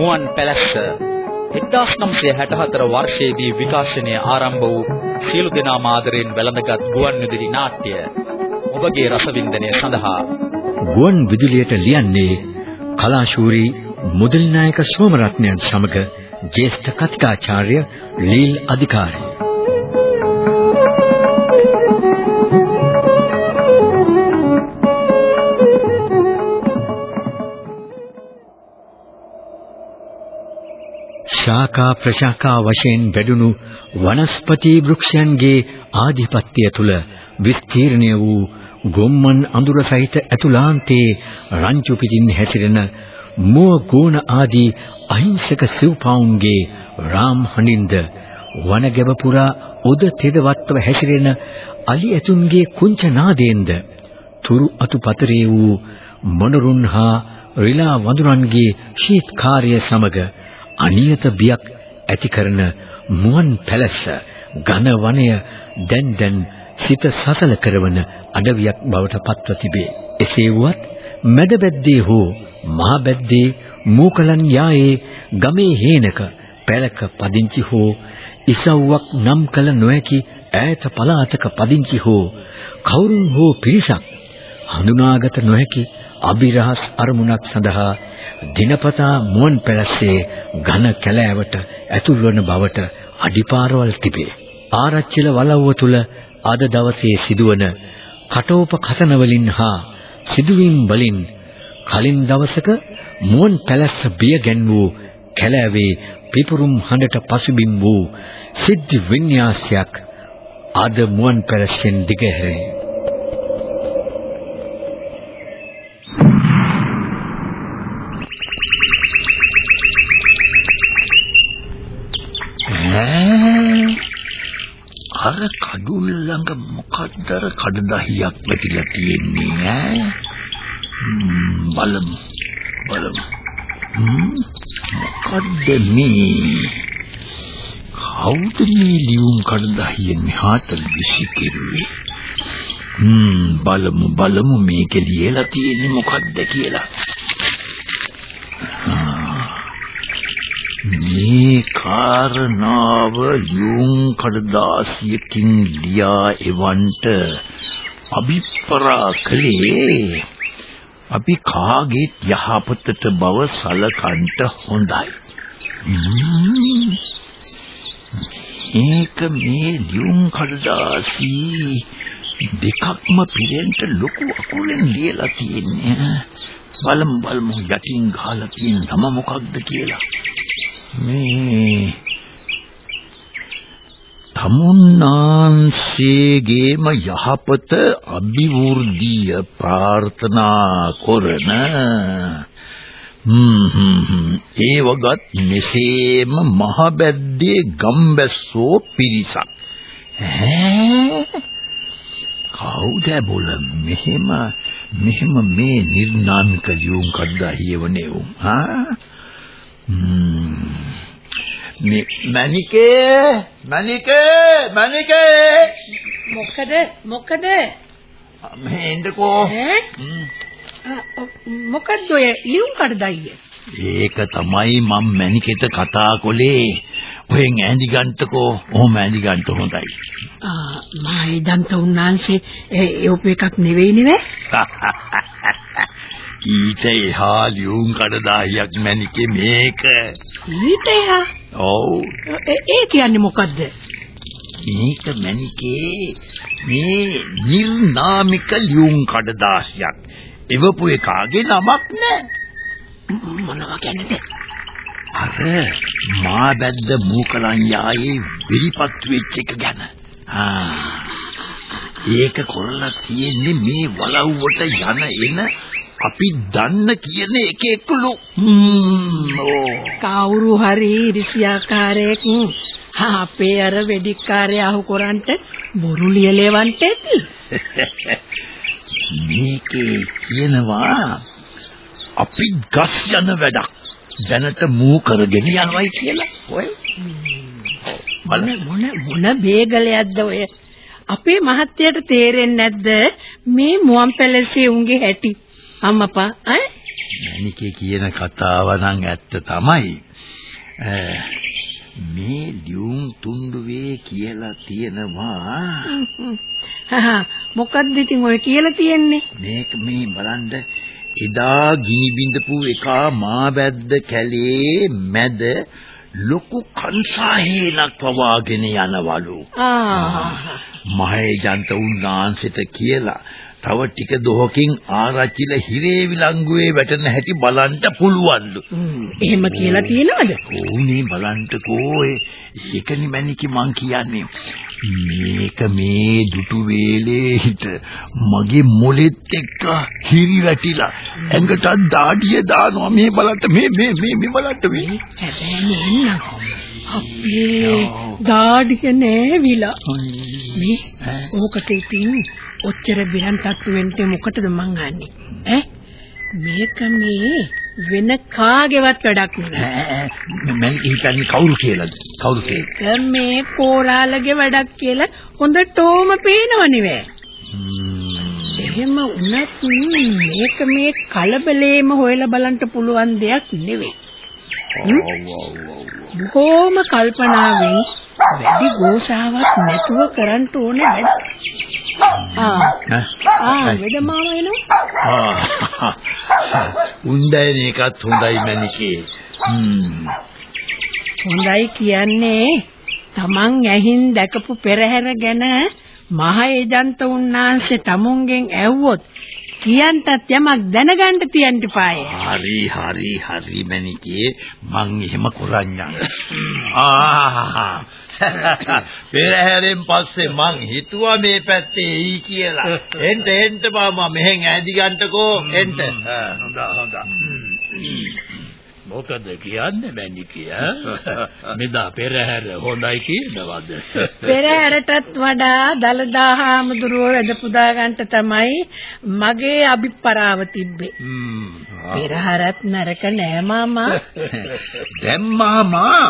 මුවන් පැලැස්ස 1964 වර්ෂයේදී විකාශනය ආරම්භ වූ සියලු දෙනාම ආදරයෙන් වැළඳගත් ගුවන් විදුලි නාට්‍ය ඔබගේ රසවින්දනය සඳහා. ගුවන් විදුලියට ලියන්නේ කලාශූරී මුදල්නායක සෝමරත්නයන් සමග ජ්‍යෙෂ්ඨ කතිකාචාර්ය ලීල් අධිකාරී. ශාඛා ප්‍රශාඛා වශයෙන් වැඩුණු වනස්පති වෘක්ෂයන්ගේ ආධිපත්‍ය තුල විස්තීර්ණය වූ ගොම්මන් අඳුර සහිත ඇතුළාන්තයේ රංචු පිටින් හැසිරෙන මුව ගෝණ ආදී අහිංසක සිව්පාවුන්ගේ රාම් හඬින්ද වනගැබ පුරා උද තෙදවත්ව හැසිරෙන අලි ඇතුන්ගේ කුංච නාදයෙන්ද තුරු අතුපතරේ වූ මොනරුන් හා රිලා වඳුරන්ගේ ශීත්කාරය සමග අනියත බියක් ඇති කරන මුවන් පැලැස්ස ඝන වනය දැන් දැන් සිත සසල කරවන අඩවියක් බවට පත්ව තිබේ. එසේ වුවත් මැද බැද්දේ හෝ මහ බැද්දේ මූකලන් යායේ ගමේ හේනක පැලක පදිංචි හෝ ඉසව්වක් නම් කළ නොහැකි ඈත පළාතක පදිංචි හෝ කවුරුන් හෝ පිරිසක් හඳුනාගත නොහැකි අභිරහස් අරමුණක් සඳහා දිනපතා මුවන් පැලස්සේ ඝන කැලෑවට ඇතුල් වන බවට අඩිපාරවල් තිබේ. ආරච්චිල වලව්ව තුල අද දවසේ සිදුවන කටෝප කතන වලින් හා සිදුවීම් වලින් කලින් දවසක මුවන් පැලස්ස බිය ගැන් වූ කැලෑවේ පිපුරුම් හඬට පසුබිම් වූ සිද්ධි වින්‍යාසයක් අද මුවන් පැලස්සෙන් දිගහැරේ. අර කඩුල් ළඟ මොකක්ද අර කඩදාහියක් වැටිලා තියෙන්නේ ඈ? බලමු බලමු. මොකද්ද මේ? කවුද මේ ලියුම් කඩදාහිය මෙහාට විසි කෙරුවේ? බලමු බලමු මේක ලියලා තියෙන්නේ මොකද්ද කියලා. මේ කාරණාව යුම් කඩදාසියකින් ලියා එවන්ට අභිප්‍රා කළේ අපි කාගේත් යහපතට බව සලකන්ට හොඳයි. මේක මේ ලියුම් කඩදාසි දෙකක්ම පිරෙන්න ලොකු අකුරෙන් ලියලා තියෙන්නේ. බලමු බලමු යටින් ගහලා තියෙන නම මොකක්ද කියලා. මේ තමුන්නාන්සේගේම යහපත අභිවෘද්ධිය ප්‍රාර්ථනා කරන ඒ වගත් මෙසේම මහ බැද්දේ ගම්බැස්සෝ පිරිසක්. ඈ? කවුද බොල මෙහෙම මෙහෙම මේ නිර්නාමික ලියුම් කද්දා හියවනේ උන්? ආ? මේ මණිකේ මණිකේ මණිකේ. මොකද මොකද? මේ එන්නකෝ මොකද්ද ඔය ලියුම් කඩදායිය? ඒක තමයි මම මණිකේට කතා කළේ. ඔයෙන් ඈඳි ගන්නකෝ. ඔහොම ඈඳි ගන්න හොඳයි. ආ මා ඉදන්ත උන්නාන්සේ ඒ ඔප එකක් නෙවෙයි නෙවෙයි ඊට එහා ලියුම් කඩදාසියක් මැනිකේ මේක. ඊට එහා? ඔව්. ඒ කියන්නේ මොකද්ද? මේක මැනිකේ මේ නිර්නාමික ලියුම් කඩදාසියක්. එවපු එකාගේ නමක් නෑ. මොනවා කියන්නේද? අර මා බැද්ද මූකලන් යායේ විරිපත් වෙච්ච එක ගැන. ආ ඒක කොල්ලා තියෙන්නේ මේ වලව්වට යන එන අපි දන්න කියන එක එක්කලු කවුරු හරි ඍෂියාකාරයෙක් අපේ අර වෙදිකාරය අහු කරන්ට බොරු ලියලෙවන්ට ඇති. මේකේ කියනවා අපි ගස් යන වැඩක්. දැනට මූ කරගෙන යනවායි කියලා. ඔය. මොන මොන මොන බේගලයක්ද ඔය? අපේ මහත්තයට තේරෙන්නේ නැද්ද? මේ මුවන් පැලසේ උන්ගේ හැටි? අම්මපා ඈ මැනිකේ කියන කතාව නම් ඇත්ත තමයි. මේ ලියුම් තුන්ඩුවේ කියලා තියෙනවා හහ මොකක්ද ඉතින් ඔය කියලා තියෙන්නේ? මේක මේ බලන්න එදා ගිනි බින්දපු එක මාබැද්ද කැලේ මැද ලොකු කංසාහේනක් වවාගෙන යනවලු. ආ මහේජන්ත උන්නාන්සෙට කියලා තව ටික දොහකින් ආරච්චිල හිරේ විලංගුවේ වැටෙන හැටි බලන්න පුළුවන්ලු. එහෙම කියලා තියෙනවද? ඕනේ බලන්නකෝ ඒකනි මැනිකි මං කියන්නේ. මේක මේ දුටු වේලේ හිට මගේ මොලෙත් එක්ක හිරි වැටිලා ඇඟට දාඩිය දානවා මේ බලන්න මේ මේ මේ මේ බලන්න මේ අපේ දාඩිය නෑවිලා මේ ඕකට ඉතින් ඔච්චර බිරන් තට්ටු වෙන්න මොකටද මං අහන්නේ? ඈ? මේක මේ වෙන කාගේවත් වැඩක් නෙවෙයි මම හිතන්නේ කවුරු කියලාද? කවුරු කියලා මේ කෝරාලගේ වැඩක් කියලා හොඳටම පේනව නෙවෙයි එහෙම වුණත් මේක මේ කලබලේම හොයලා බලන්න පුළුවන් දෙයක් නෙවෙයි බොහෝම කල්පනාවෙන් වැඩි ගෝසාවක් නැතුව කරන්න ඕනේ වැඩ. ආ. ආ වෙද මාම එනවා. උන්දයින් එකත් හොඳයි මැනිකේ. හොඳයි කියන්නේ Taman ඇහින් දැකපු පෙරහැර ගැන මහ ඒජන්ත උන්නාන්සේ tamunගෙන් ඇහුවොත් කියන්ටත් යමක් දැනගන්න තියන්න පායේ. හරි. හරි. හරි. මණිකේ මං එහෙම කරන්නම්. ආ පෙරහැරෙන් පස්සේ මං හිතුවා මේ පැත්තේ එයි කියලා. එන්න එන්න මාමා මෙහෙන් ඈදි ගන්නකෝ. එන්න. හොඳ හොඳ. මොකද කියන්නේ මැනිකිය මෙදා පෙරහැර හොඳයි කියනවද? පෙරහැරටත් වඩා දලදා හාමුදුරුවෝ වැඩ පුදා ගන්නට තමයි මගේ අභිප්‍රාව තිබ්බේ. පෙරහැරත් නරක නෑ මාමා. දැන් මාමා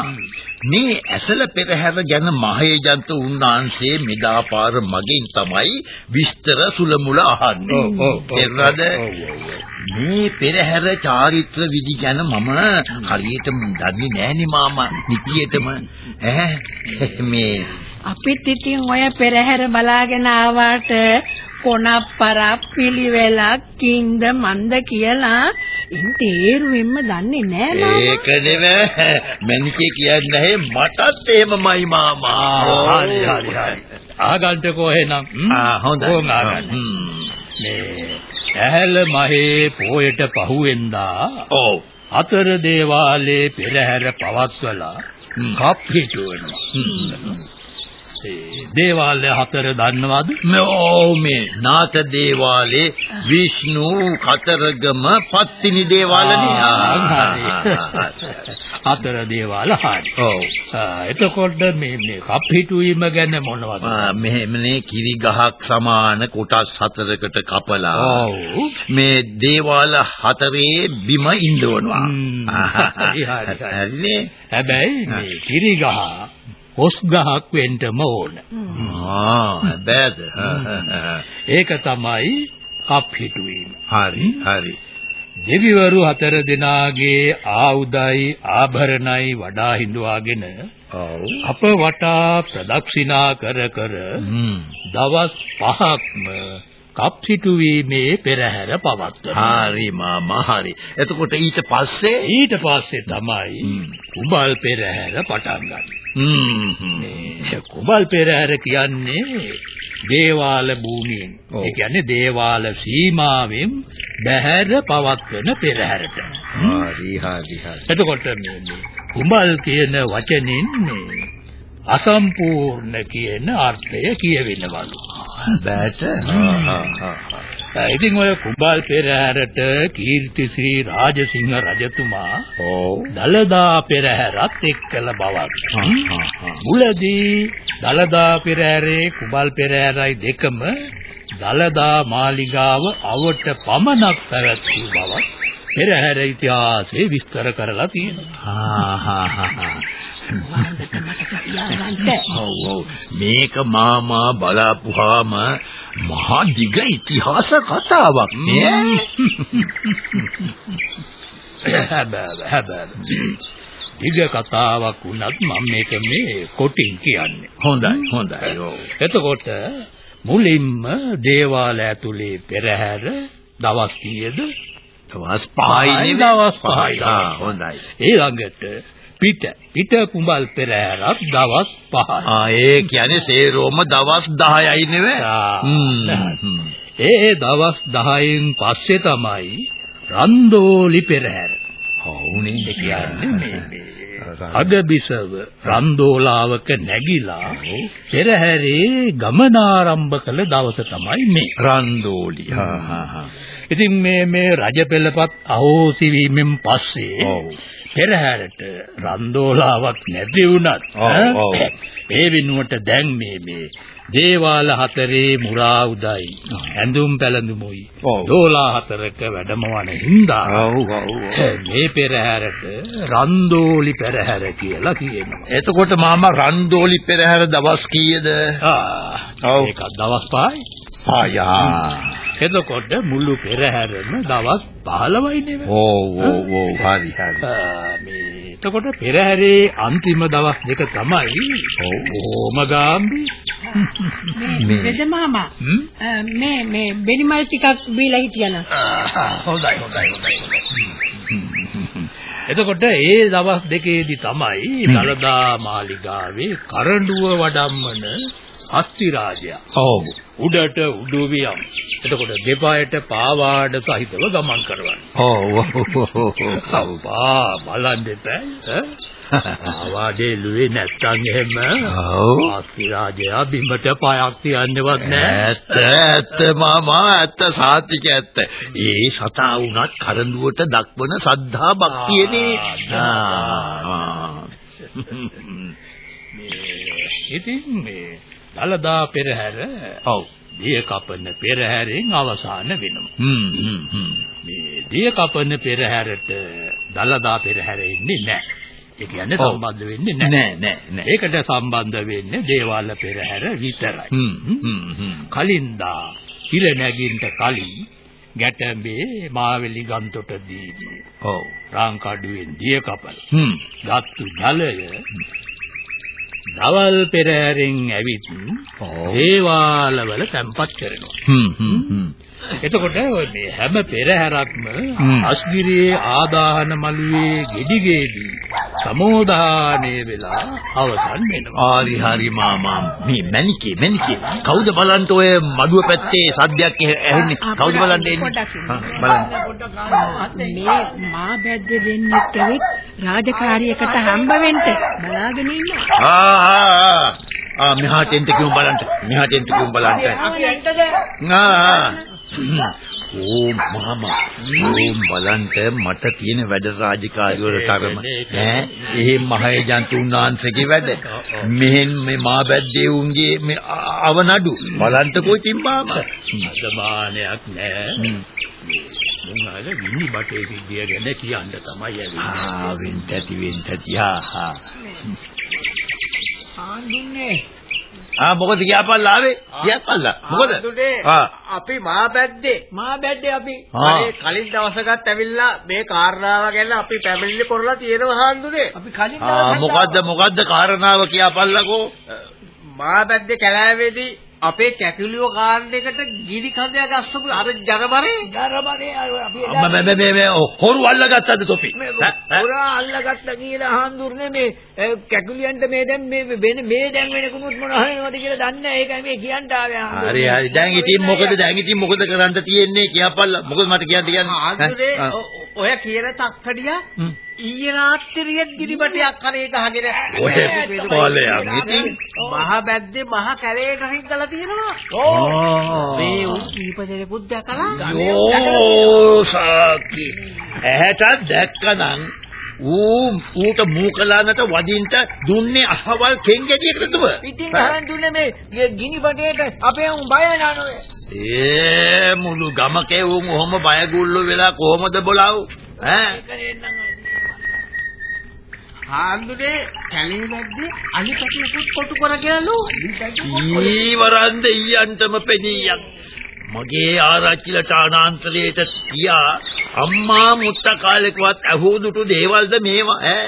මේ ඇසල පෙරහැර ගැන මහේජන්ත උන්නාන්සේ මෙදාපාර මගෙන් තමයි විස්තර සුලමුල අහන්නේ. එන්නද මේ පෙරහැර චාරිත්‍ර විදි ගැන මම හරියටම දන්නේ නෑනේ මාමා. නිතියටම. ඈ මේ අපිත් ඉතින් ඔය පෙරහැර බලාගෙන ආවාට කොනප්පරක් පිළිවෙලක් කින්ද මන්ද කියලා ඉන් තේරුවෙන්න දන්නේ නෑ මාමා. ඒක නෙවෙයි මැනිකේ කියන්නේ නැහැ මටත් එහෙමමයි මාමා. හරි හරි හරි. ආගන්ටකෝ එහෙනම්. ආ හොඳයි. මේ ඇහැල මහේ පෝයට පහුවෙන්දා ඔව් අතර දේවාලේ පෙරහැර පවත්වලා කප් හිටුවෙනවා. දේවාලය හතර දන්නවද? මේ මේ නාත දේවාලේ විෂ්ණු කතරගම පත්තිනි දේවාලනේ. හතර දේවාල හරි. ඔව්. එතකොට මේ මේ කප් හිටුවීම ගැන මොනවද? මෙහෙමනේ කිරි ගහක් සමාන කොටස් හතරකට කපලා. ඔව්. මේ දේවාල හතරේ බිම ඉඳවනවා. හරි හරි. හැබැයි මේ කිරි ගහ කොස් ගහක් වෙන්නම ඕන. ආ බෑද. ඒක තමයි කප් හිටුවීම. හරි හරි. දෙවිවරු හතර දෙනාගේ ආයුධයි ආභරණයි වඩා හිඳුවාගෙන. අප වටා ප්‍රදක්ෂිනා කර කර දවස් පහක්ම කප්සිටුවීමේ පෙරහැර පවත්වනවා. හරි මාමා හරි. එතකොට ඊට පස්සේ ඊට පස්සේ තමයි කුඹල් පෙරහැර පටන් ගන්නේ. කුඹල් පෙරහැර කියන්නේ දේවාල භූමියෙන්. ඒ කියන්නේ දේවාල සීමාවෙන් බැහැර පවත්වන පෙරහැරට. හරි හරි හරි. එතකොට මේ කුඹල් කියන වචنين මේ අසම්පූර්ණ කියන අර්ථය කියවෙනවලු. බෑට. ඉතින් ඔය කුඹල් පෙරහැරට කීර්තිශ්‍රී රාජසිංහ රජතුමා ඔව්. දලදා පෙරහැරත් එක්කල බවක්. මුලදී දලදා පෙරහැරේ කුඹල් පෙරහැරයි දෙකම දලදා මාලිගාව අවට පමණක් පැවැත් වූ බවක් පෙරහැර ඉතිහාසයේ විස්තර කරලා තියෙනවා. ඔව් ඔව් මේක මාමා බලාපුවාම මහා දිග ඉතිහාස කතාවක් නේ හැබැයි හැබැයි. දිග කතාවක් වුණත් මම මේක මේ කොටින් කියන්නේ. හොඳයි හොඳයි ඔව් එතකොට මුලින්ම දේවාල ඇතුලේ පෙරහැර දවස් කීයද? දවස් 5යි දවස් 5යි. ආ හොඳයි ඊළඟට පිට පිට කුඹල් පෙරහැරක් දවස් 5යි. ආ ඒ කියන්නේ සේරෝම දවස් 10යි නෙවෙයි ඒ දවස් 10න් පස්සේ තමයි රන්දෝලි පෙරහැර. ඒ කියන්නේ මේ අද බිසව රන්දෝලාවක නැගිලා පෙරහැරේ ගමනාරම්භ කළ දවස තමයි මේ. රන්දෝලි හා හා ඉතින් මේ මේ රජ පෙළපත් අහෝසි වීමෙන් පස්සේ. පෙරහැරට රන්දෝලාවක් නැති වුණත්. ඒ වෙනුවට දැන් මේ මේ දේවාල හතරේ මුරා උදයි ඇඳුම් පැළඳුමුයි. දෝලා හතරක වැඩමවන හින්දා මේ පෙරහැරට රන්දෝලි පෙරහැර කියලා කියනවා. එතකොට මාමා රන්දෝලි පෙරහැර දවස් කීයද ආ ඔව්. ඒක දවස් 5යි. ආයා එතකොට මුළු පෙරහැරම දවස් 15යි නෙවෙයි. ඔව් ඔව් ඔව් හරි හරි ආ, මේ එතකොට පෙරහැරේ අන්තිම දවස් දෙක තමයි ඕම ගාම්බි. මේ වෙද මාමා මේ මේ බෙලිමල් ටිකක් බීලා හිටියන. හොඳයි හොඳයි හොඳයි. එතකොට ඒ දවස් දෙකේදී තමයි දලදා මාලිගාවේ කරඬුව වඩම්මන අස්ති රාජයා ඔව්. උඩට උඩුවියම්. එතකොට දෙපායට පාවාඩ සහිතව ගමන් කරවන්නේ. ඔව්. අප්පා බලන් දෙපෑ පාවාඩේ ලුවේ නැත්තම් එහෙම ඔව්. අස්ති රාජයා බිමට පයක් තියන්නවත් නෑ. ඇත්ත ඇත්ත මාමා ඇත්ත සාතික ඇත්ත. ඒ සතා වුණත් කරඬුවට දක්වන සද්ධා භක්තියනේ. ආ. ඉතින් මේ දලදා පෙරහැර ඔව් දිය කපන පෙරහැරෙන් අවසාන වෙනවා හ්ම් හ්ම් හ්ම් මේ දිය කපන පෙරහැරට දලදා පෙරහැර ඉන්නේ නැහැ. ඒ කියන්නේ. සම්බන්ධ වෙන්නේ නැහැ. නෑ නෑ නෑ ඒකට සම්බන්ධ වෙන්නේ දේවාල පෙරහැර විතරයි. හ්ම් හ්ම් කලින්දා ඉර නැගින්ට කලින් ගැටඹේ මාවෙලි ගන්තොටදී ඔව් රාංකඩුවෙන් දිය කපල හ්ම් ගත්තු ජලය දවල් පෙරහැරෙන් ඇවිත්. දේවාලවල තැන්පත් කරනවා. හ්ම් හ්ම් හ්ම් එතකොට මේ හැම පෙරහැරක්ම. අස්ගිරියේ ආදාහන මළුවේ ගෙඩිගේදී සමෝදානය වෙලා අවසන් වෙනවා. ආරි හරි මාමා මේ මැනිකේ මැනිකේ කවුද බලන්න ඔය මඩුව පැත්තේ සද්දයක් ඇහ- ඇහෙන්නේ කවුද බලන්න එන්නේ හා, බලන්න මේ මා බැද්ද ඇවිත් රාජකාරියකට හම්බ වෙන්න බලාගෙන ඉන්නවා. ආ ආ ආ. ආ මෙහාට එන්න කිව්ව බලන්න මෙහාට එන්න කිව්ව බලන්න අපි ඇත්තද? ආ. ඕ මාමා ඕම් බලන්න මට තියෙන වැඩ රාජකාරී වල තරම ඈ එහෙ මහේජන්තු උන්නාන්සේගේ වැඩ මෙහෙන් මේ මා බැද්දේ උන්ගේ මේ අවනඩු බලන්ටකෝ ඉතින් මාමා අදමානයක් නෑ. මුන් අද විනි බටේ සිද්ධිය ගැන කියන්න තමයි ඇවිල්ලා. ආ වෙන්ට ඇති වෙන්ට ඇති. හා හා ආන්දුන්නේ. ආ මොකද කියපල්ලා ආවේ? කියපල්ලා. මොකද? ආ. අපි මා බැද්දේ. මා බැද්දේ අපි. ආ. අර කලින් දවසකත් ඇවිල්ලා මේ කාරණාව ගැන අපි පැමිණිලි කරලා තියෙනවා ආන්දුනේ. අපි කලින් ආ මොකද්ද මොකද්ද කාරණාව කියපල්ලකෝ? මා බැද්දේ කැලෑවේදී අපේ කැකුලියෝ කාරණයකට ගිනි කඳයක් අස්සපු අර ජනබරේ ජනබරේ අපි මම මේ මේ මේ හොරු අල්ලගත්තද තොපි. පුරා අල්ලගත්ත කියලා හාන්දුරනේ මේ කැකුලියන්ට මේ දැන් මේ වෙන මේ දැන් වෙනකුත් මොන වෙනවද කියලා දන්නේ ඒකයි මේ කියන්න ආවේ. හරි හරි දැන් ඉතින් මොකද දැන් ඉතින් මොකද කරන්න තියෙන්නේ කියපල්ලා මොකද මට කියන්න කියන්නේ? ඔ- ඔය කියන තක්කඩිය. ඊයේ රාත්‍රියේ ගිනිබටයක් කරේ ගහගෙන. ඔය පොලයක් ඉතින්. මහ බැද්දේ මහ කැලේට හිටලා තියෙනවා. ආ. මේ උන් කීප දෙනෙකුත් දැකලා යෝ සාකි ඇහැට දැක්කනම් ඌ ඌට මූකලානට වදින්ට දුන්නේ අහවල් කෙන්ගෙඩියකට තුව ඉතින් ගහන් දුන්නේ මේ ගේ- ගිනිබටේට අපේ උන් බය නනෝය ඒ මුළු ගමකේ උන් ඔහොම බයගුල්ලු වෙලා කොහමද බොලව් ඈ හාමුදුරේ කැලේ මැද්දේ අලිපටියකුත් කොටු කරගෙනලු. ඊවරන්ද ඊයන්ටම පෙනියන්. මගේ ආරච්චිලට අනාන්තරයට තියා අම්මා මුත්තා කාලෙකවත් අහුදුටු දේවල්ද මේවා ඈ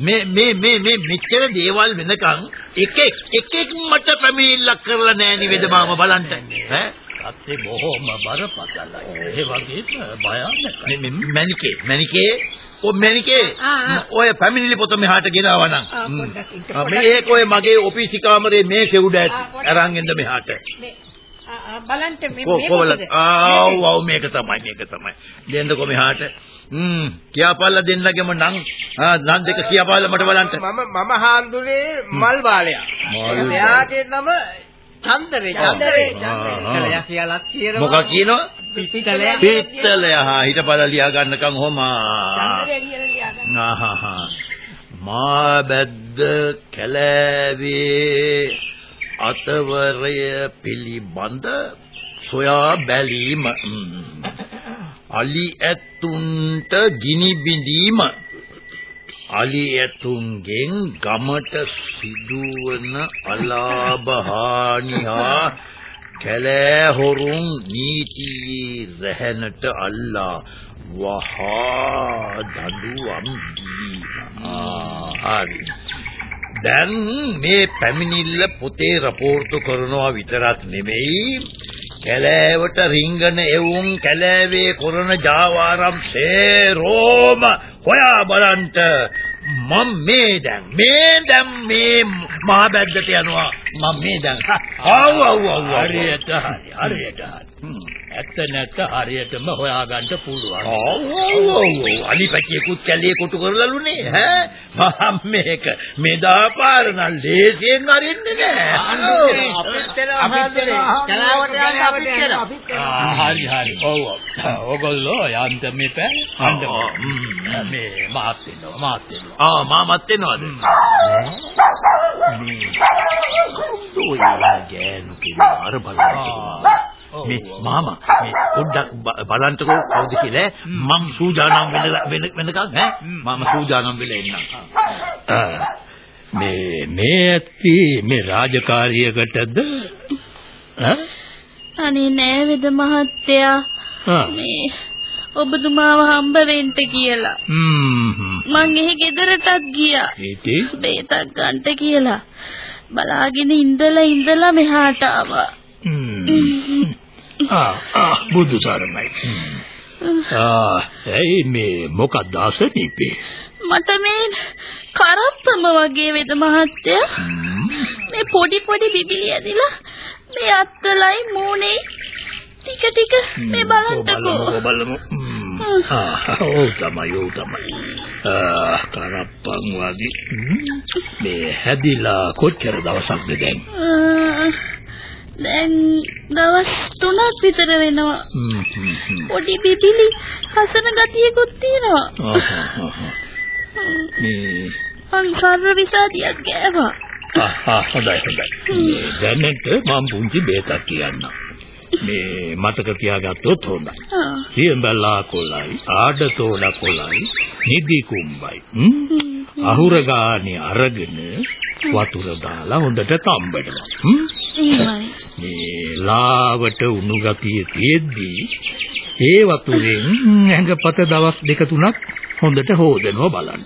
මේ මේ මේ මේ මෙච්චර දේවල් වෙනකන් එක එක එක එක මට පැමිණිල්ලක් කරලා නැහැ නිවේද මාම බලන්න ඈ අත්ේ බොහොම බරපතලයි. ඒ වගේම. මේ මැනිකේ මැනිකේ ඔය මැනිකේ. ඔය පැමිණිලි පොත මෙහාට ගෙනාවා නම්. මේක ඔය මගේ ඔෆිස් කාමරේ මේ කෙවුඩ. අරන් එන්න මෙහාට බලන්න මේ කො මේ කොවල මොකද? ආව් ආව් මේක තමයි මේක තමයි දෙන්නකො මෙහාට හ්ම් කියාපල්ලා දෙන්නගෙම නම් ආ නම් දෙක කියාපල්ලා මට බලන්න මම මම හාමුදුරේ මල් බාලයා. මල් එයාගේ නම චන්දරේ චන්දරේ. චන්දරේ කියලා කියනවා. මොකක් කියනවා පිටලයක්. පිත්තලය හා හිටපල්ලා ලියා ගන්නකම් හොම මා බද්ද කැලෑවේ අතවරය පිළිබඳ සොයා බැලීම. අලි ඇතුන්ට ගිනි බිඳීම අලි ඇතුන්ගෙන් ගමට සිදුවන අලාභහානි හා කැලෑ හොරුන් නීතියේ රැහැනට අල්ලා වහා දඬුවම් දීලා හරි. දැන් මේ පැමිණිල්ල පොතේ රපෝර්තු කරනවා විතරක් නෙමෙයි. කැලෑවට රිංගන එවුන් කැලෑවේ කරන ජාවාරම් සේරෝම හොයා බලන්ට මම මේ දැන් මේ දැන් මේ මහ බැද්දට යනවා. මම මේ දැන් ආව් ආව් ආව් හරියට හරි හරියට හරි. ඇත්ත නැත්ත හරියටම හොයාගන්න පුළුවන්. අලිපැටියෙකුත් කැලේ කොටු කරලාලුනේ ඈ මම මේක මෙදා පාර නම් ලේසියෙන් අරින්නේ නෑ අපිත් හරි හරි. ඔව්. ඔයගොල්ලෝ යන්න මෙපැ. ආ, ම්. මාත් වෙනවා මාත් වෙනවා. ආ මාමත් එනවද ඔය ගෑනු කියලා අර බලන්න මේ. මාමා මේ පොඩ්ඩක් බලන්නකෝ කවුද කියලා මම සූදානම් වෙන වෙනකන් ඈ මම සූදානම් වෙලා ඉන්නම් මේ මේ ඇත්ති මේ රාජකාරියකටද ඈ? අනේ නෑ වෙද මහත්තයා. මේ ඔබතුමාව හම්බ වෙන්න කියලා. හ්ම්. මං එහෙ ගෙදරටත් ගියා. ඉතින් බේතක් ගන්නට කියලා. බලාගෙන ඉඳලා ඉඳලා මෙහාට ආවා. ආ ආ බුදු සරණයි. ආ එයි මේ මොකක්ද අසනීපේ? මට මේ කරප්පම වගේ වෙද මහත්තයා. මේ පොඩි පොඩි බිබිලි ඇදිලා මේ අත්වලයි මූණේ ටික ටික මේ බලන්නකෝ. බලමු බලමු. ආ ඔව් තමයි ඔව් තමයි. ආ කරප්පන් වගේ. මේ හැදිලා කොච්චර දවසක්ද දැන්? ආ, දැන් දවස් 3ක් විතර වෙනවා. පොඩි බිබිලි හසන ගතියකුත් තියෙනවා. ආහා. මේ මං සර්ව විසාදියක් ගෑවා. ආහා හොඳයි හොඳයි. දැනට මම පුංචි බේතක් කියන්නම්. මේ මතක තියාගත්තොත් හොඳයි. සියඹලා කොළයි ආඩතෝඩ කොළයි නිදි කුම්බයි හ්ම්? අහුර ගානේ අරගෙන වතුර දාලා හොඳට තම්බනවා. මේ ලාවට උණු ගතිය තියෙද්දී ඒ වතුරෙන් ඇඟපත දවස් දෙක තුනක් හොඳට හොදනවා බලන්න.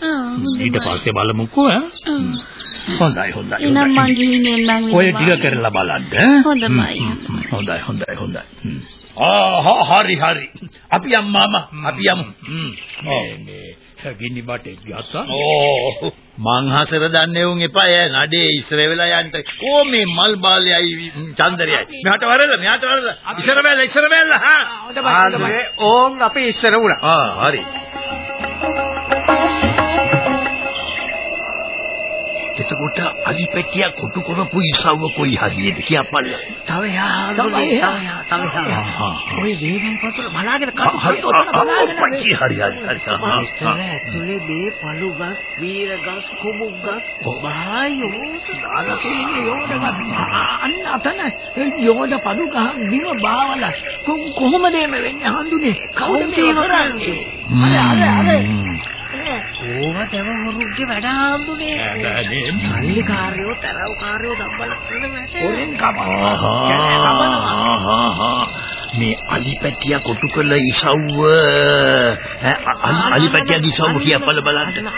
ඊට පස්සේ බලමුකෝ ඈ. හොඳයි හොඳයි එහෙනම් මං. ගිහින් එන්නම්. ඔය ටික කරලා බලන්න? හොඳයි. හොඳයි හොඳයි. හොඳයි. ආ හරි හරි. අපි යමු මාමා. අපි යමු. මේ මේ ගිනි බටේ ගත්තා ඕ. මං හසර දන්නේ උන් එපා ඈ. නඩේ ඉස්සර වෙලා යන්න. ඕ මේ මල් බාලයයි චන්දරයයි. මෙහාට වරල මෙහාට වරල ඉස්සර බැල ඉස්සර බැල. හා. ඕන් අපි ඉස්සර වුණා. ආ හරි එතකොට අලිපැටිය කොටු කරපු ඉසව්ව කොයි හරියද? කියපල්ල තව යා තව යා තව යා. ඔය වේගන් පතුල බලාගෙන කටු පච්චි හරි හරි හරි. ඇතුලේ මේ පළු ගස්, වීර ගස්, කුඹු ගස්, බායෝට දාලා තියෙන යෝධ ගස්. අන්න අතන යෝධ පළු ගහ බිම බාවලා. කොහොමද මේ වෙන්නේ? හඳුනේ? කවුද මේ කරන්නේ? අර අර අර ඕව තව හොරුගේ වැඩ හම්බුනේ. ඇබනේ සල්ලිකාරයෝ තරව්කාරයෝ දම්බලස්සන වැඩ. හොරෙන් කපනවා. ආහා මේ අලිපැටිය කොටු කළ ඉසව්ව ඈ, අලි- අලිපැටියගේ ඉසව්ව කියපල බලන්න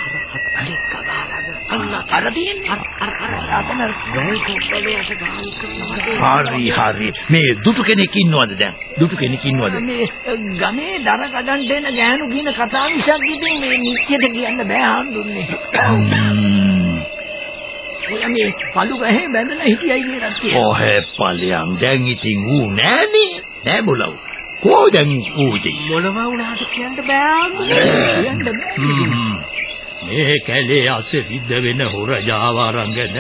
අන්න අර තියෙන්නේ. අර අතන. හරි හරි මේ දුටු කෙනෙක් ඉන්නවද දැන් දුටු කෙනෙක් ඉන්නවද මේ ගමේ දර කඩන්ට එන ගෑනු කියන කතා මිසක් ඉතින් මේ නිත්‍යද කියන්න බෑ හඳුන්නේ. ඔය මේ පළු ගහේ බැඳලා හිටියයි කියලා කියනවා. ඔහෙ ඵලයන් දැන් ඉතින් ඌ නෑනේ නෑ බලව කෝ දැන් ඌ ඉතින් මොනවා වුණාද කියන්න බෑ. කියන්න බෑ. මේ කැලේ අස්සේ සිද්ධ වෙන හොර ජාවාරංගන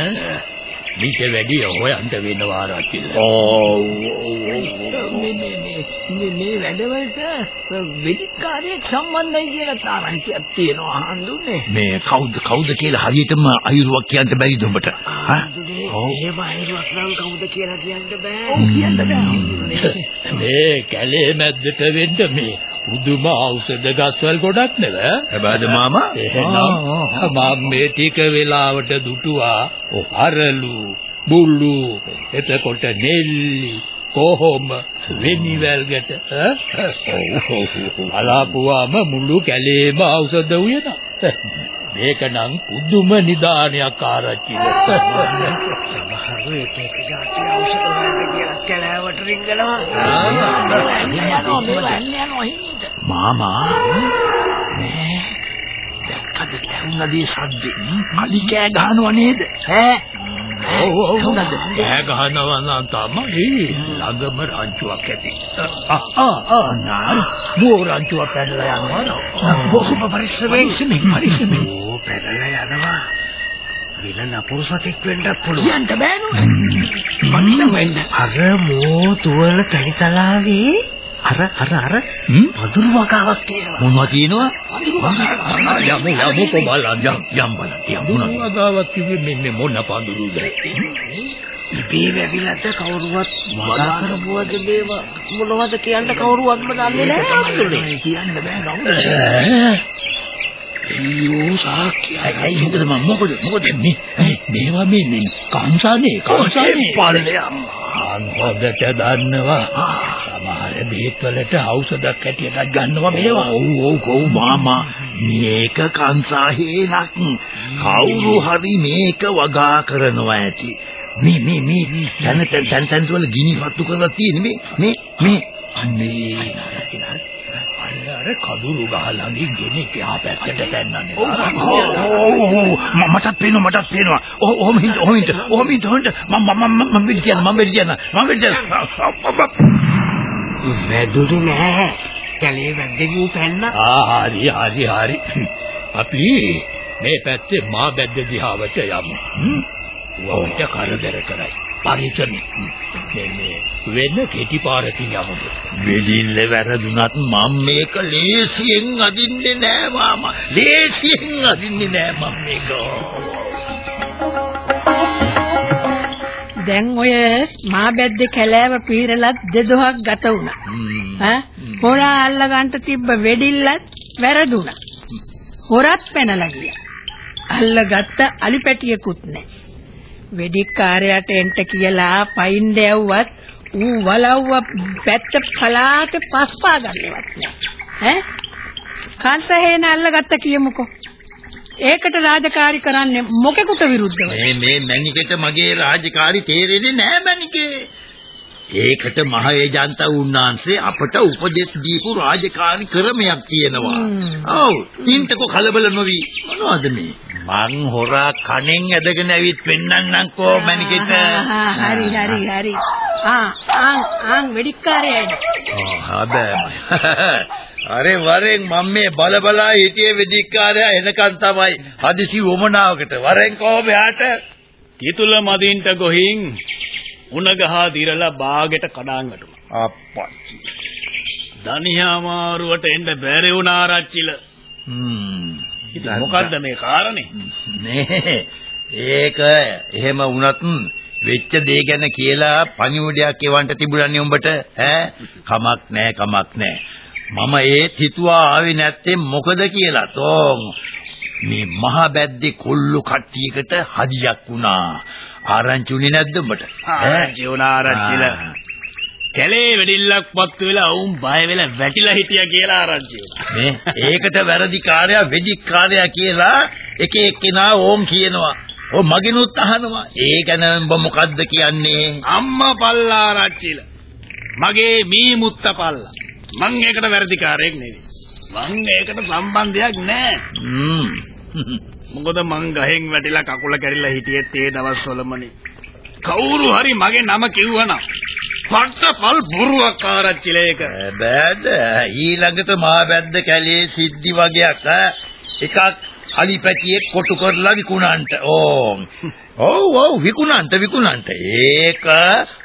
මීට වැඩි හොයන්න වෙනවා රකිල. ඔව් මේ මේ මේ මේ වැඩවලට වෙදිකාරයෙක් සම්බන්ධයි කියලා තාරන්තියක් තියෙනවා හඳුන්නේ. මේ කවුද කවුද කියලා හරියටම අයුරුවක් කියන්න බැරිද උඹට හා ඔව් එහෙම අයුරක් නම් කවුද කියලා කියන්න බෑ. ඔව් කියන්න බෑ. මේ කැලේ මැද්දට වෙන්න මේ පුදුම ඖෂධ ගස්වල ගොඩක් නෙව. හැබැයිද මාමා එහෙනම් මම මේ ටික වෙලාවට දුටුවා අරලු බුල්ලු එතකොට නෙල්ලි කොහොම වෙනිවැල්ගට අලාපුවාම මුළු කැලේම ඖෂධ උයනවා. මේක නම් පුදුම නිදානයක් ආරච්චිල. සමහරු එක එක જાති ඖෂධ වලට කියලා කැලෑවට රිංගනවා. යනවා යනවා හින්ද. මාමා මේ දැක්කද ඇහුණද සද්දේ අලි කෑ ගහනව නේද ඈ ඔව් ඔව්? ඈ ගහනවා නම් තමයි ළඟම රංචුවක් ඇති. ආ ආ නා මෝ රංචුවක් පැනලා යනවා. බොහොම පරිස්සමෙන් පරිස්සමෙන් ඕ පැනලා යනවා. විල නපුරුසතෙක් වෙන්නත් පුළුවන්. කියන්න බෑ නෝ. මනුෂ්‍ය වෙන්න. අර මෝ තුවල තනිතලාවේ අර අර අර වදුරු වගාවක් තියෙනවා. මොනවද තියෙනවා යමු යමු කොබලන් යම් යම් බලන්න යම් මොනවද මොනවාගාවක් කිව්වේ මෙන්න මොන පඳුරුද? ඉබේ වැවිලට කවුරුවත් වගා කරපුවද මේව? මොනවද කියන්න කවුරුවත්ම දන්නේ නැහැ අම්තුනේ. කියන්න බෑ කවුද? අයියෝ සාක්කිය ඇයි මොකද මම මොකද මොකද මේ? මේවා මේ මේ කංසානේ කංසානේ. පල්ලෙයම් හොඳට දන්නවා සමහර බේත් වලට ඖෂධයක් හැටියට ගන්නවා මේවා ඔව් ඔව් ඔව් මාමා මේක කංසාහේනක් කවුරු හරි මේක වගා කරනවා ඇති මේ මේ මේ තන තන තන වල ගිනි වත්තු කරලා තියෙන මේ මේ මේ අනේ අර කඳුරු ගහ ළඟින් ගෙනෙක් එහා පැත්තට පැන්නන්නේ මටත් පේනවා මටත් පේනවා ඔහොම හින්ද ඔහොම හින්ද ඔහොම හින්ද මම මම මම වෙඩි කියන මම වෙඩි කියන මම වෙඩි කියන වැදුරු නෑ. කැලේ වැද්දෙකු පැන්න. ආ හරි හරි හරි. අපි මේ පැත්තේ මා බැද්ද දිහාවට යමු. වවට කරදර කරයි. පරිස්සමෙන් මේ මේ වෙන කෙටි පාරකින් යමුද? වෙලිල්ල වැරදුනත් මම මේක ලේසියෙන් අදින්නේ නෑ මාමා. ලේසියෙන් අදින්නේ නෑ මම මේක දැන් ඔය මා බැද්ද කැලෑව පීරලත් දෙදොහක් ගත වුණා. ඈ හොරා අල්ලගන්න තිබ්බ වෙඩිල්ලත් වැරදුනා. හොරත් පැනලා ගියා. අල්ලගත්ත අලිපැටියකුත් නැහැ. වෙඩික්කාරයාට එන්ට කියලා පයින් දැව්වත් ඌ වලව්ව පැත්ත පලාට පස්පා ගන්නවත් නැහැ. ඈ කාන්සහේන අල්ලගත්ත කියමුකෝ. ඒකට රාජකාරී කරන්නේ මොකෙකුට විරුද්ධව? මේ මේ මැනිකට මගේ රාජකාරි තේරෙන්නේ නෑ මැනිකේ ඒකට මහ ඒජන්ත උන්නාන්සේ අපට උපදෙස් දීපු රාජකාරි ක්‍රමයක් තියෙනවා. ඔව්, තින්තක කලබල නොවි. මොනවද මේ? මං හොරා කණෙන් ඇදගෙන ඇවිත් පෙන්නන්නම්කෝ මැනිකට. හරි හරි හරි. ආ ආන් ආන් වෙඩික්කාරයයි. හැබැයි අරේ වරෙන් මම මේ බල බලා හිටියේ වෙදිකාරයා එනකන් තමයි හදිසි වමනාවකට වරෙන් කොහොම යාට කිතුල මදින්ට ගොහින් උණ ගහ දිරලා බාගෙට කඩාන් වැටුණා. අප්පච්චි දනියා මාරුවට එන්න බැරි වුණා ආරච්චිල. හ්ම් මොකද්ද මේ කාරණේ? නේ ඒක එහෙම වුණත් වෙච්ච දේ ගැන කියලා පණිවුඩයක් එවන්න තිබුණානේ උඹට ඈ කමක් නැහැ කමක් නැහැ මම ඒත් හිතුවා ආවේ නැත්තේ මොකද කියලා තෝන් මේ මහ බැද්දේ කොල්ලෝ කට්ටියකට හදියක් වුණා. ආරංචි උනේ නැද්ද උඹට? ආරංචි වුණා ආරංචිලා. කැලේ වෙඩිල්ලක් පත්තු වෙලා වුන් බය වෙලා වැටිලා හිටියා කියලා ආරංචි මේ ඒකට වැරදි කාර්යය වෙදිකාරයා කියලා එක එක්කෙනා ඕම් කියනවා. ඔය මගිනුත් අහනවා. ඒ ගැන උඹ මොකද්ද කියන්නේ? අම්මා පල්ලා ආරංචිලා. මගේ මී මුත්ත පල්ලා. මං ඒකට වැරදිකාරයෙක් නෙවෙයි. මං ඒකට සම්බන්ධයක් නැහැ. මොකද මං ගහෙන් වැටිලා කකුල කැරිලා හිටියෙත් ඒ දවස්වලමනේ. කවුරු හරි මගේ නම කිව්වනම් පට්ටපල් බොරුවක් ආරච්චිල ඒක. බෑද ඊළඟට මා බැද්ද කැලේ සිද්ධි වගේක් එකක් අලිපැටියෙක් කොටු කරලා විකුණන්ට ඕම්. ඔව් ඔව් විකුණන්ට විකුණන්ට ඒක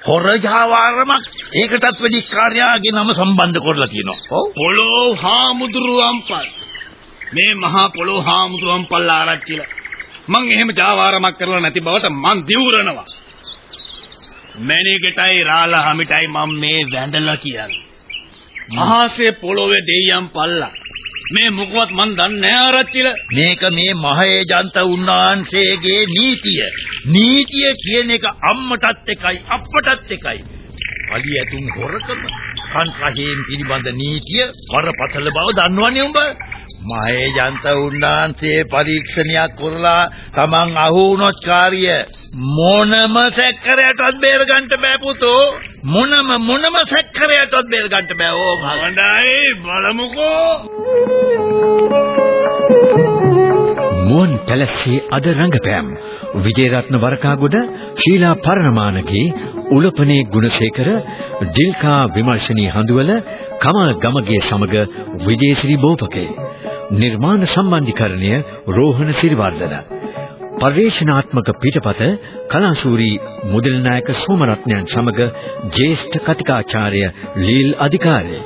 හොර ජාවාරමක් ඒකටත් වැඩි කාර්යාගේ නම සම්බන්ධ කරලා තියෙනවා. ඔව් පොළොව හාමුදුරුවන්පල්. මේ මහා පොළොව හාමුදුරුවන්පල් ආරච්චිල. මං එහෙම ජාවාරමක් කරලා නැති බවට මං දිවුරනවා. මැණිකටයි රාලා හැමිටයි මම මේ වැඳලා කියන්නේ. අහසේ පොළොවේ දෙයියන් පල්ලා. මේ මොකවත් මන් දන්නේ නැහැ ආරච්චිල. මේක මේ මහේජන්ත උන්නාන්සේගේ නීතිය. නීතිය කියන එක අම්මටත් එකයි අප්පටත් එකයි. අලි ඇතුන් හොරකම සංකහයෙන් පිළිබඳ නීතිය වරපතල බව දන්නවනේ උඹ. මහේජන්ත උන්නාන්සේ පරීක්ෂණයක් කරලා Taman අහු වුණොත් කාර්ය මොනම සැක්කරයටවත් බේර ගන්න බෑ පුතෝ. මොනම මොනම සැක්කරයටවත් බේර ගන්න බෑ. ඕ හොඳයි බලමුකෝ. මුවන් පැලස්සේ අද රංගපෑම්. විජේරත්න වරකාගොඩ ශීලා පරණමානගේ උලපනේ ගුණසේකර ඩිල්කා විමර්ශනී හඳුවල කමල් ගමගේ සමග විජේශ්‍රී බෝපකේ. නිර්මාණ සම්බන්ධීකරණය රෝහණ සිරිවර්ධන. පරිවේශනාත්මක පිටපත කලාසූරි මුදල් නායක සෝමරත්නයන් සමග ජ්‍යෙෂ්ඨ කතිකාචාර්ය ලීල් අධිකාරී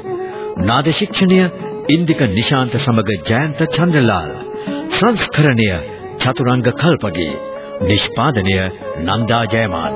නාද ශික්ෂණය ඉන්දික නිශාන්ත සමග ජයන්ත චන්ද්‍රලාල්. සංස්කරණය චතුරංග කල්පගේ. නිෂ්පාදනය නන්දා ජයමාන.